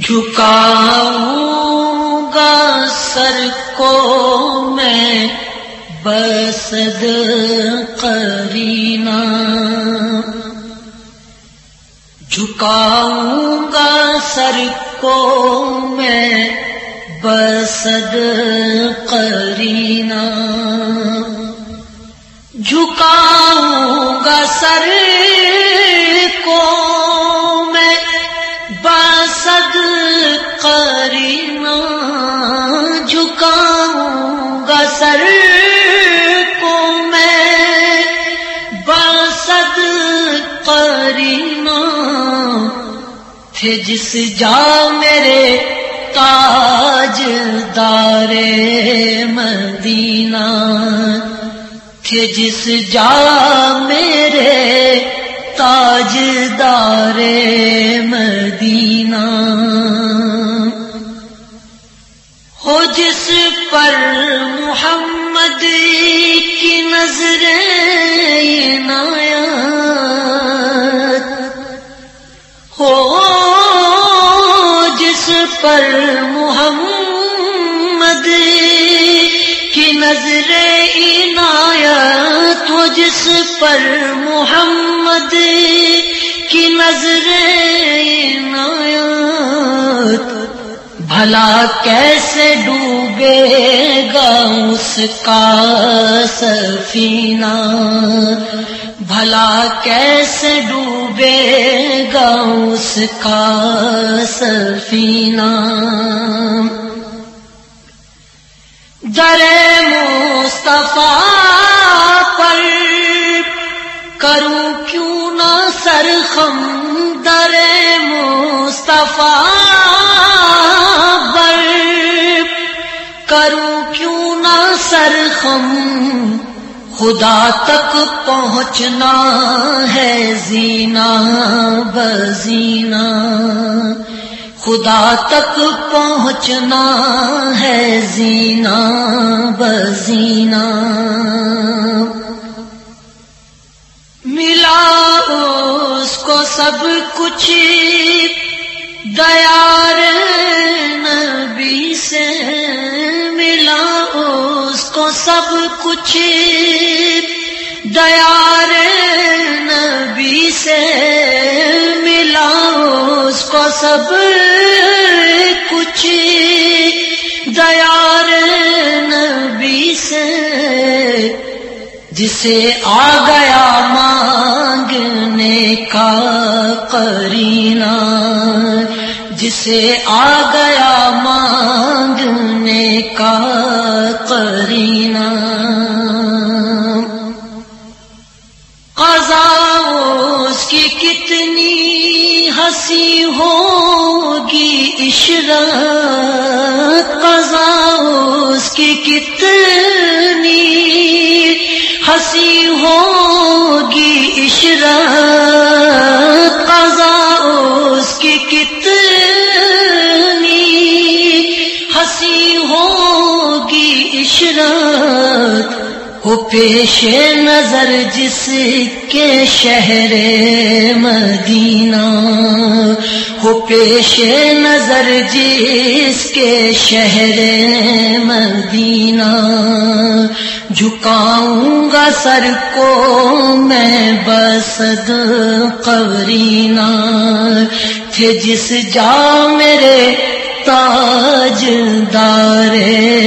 جھکاؤں گا سر کو میں بسد کرینا جھکاؤں گا سر کو میں بسد کرینا جھکاؤں گا سر سر کو میں بسد کرینا تھے جس جا میرے تاج دارے مدینہ تھے جس جا میرے تاج دار مدینہ ہو جس پر محمد کی نظر نایا ہو جس پر محمد کی نظر عنایت ہو جس پر محمد بھلا کیسے ڈوبے گا اس کا سفینہ؟ بھلا کیسے ڈوبے گا اس کا سفینہ؟ در سرخم خدا تک پہنچنا ہے زینا بزینا خدا تک پہنچنا ہے زینا بزینا ملا اس کو سب کچھ دیار دیار نبی سے ملا اس کو سب کچھ۔ دیار نبی سے جسے آ گیا مانگنے کا کرینا جسے آ گیا مانگنے کا کرینا کتنی ہنسی ہوگی عشرت قضا اس کی کتنی ہنسی ہوگی عشرت قضا اس کی کتنی ہو پیش نظر جس کے شہر مدینہ ہو پیش نظر جس کے شہر مدینہ۔ جھکاؤں گا سر کو میں بسد قبرینا تھے جس جا میرے تاج دارے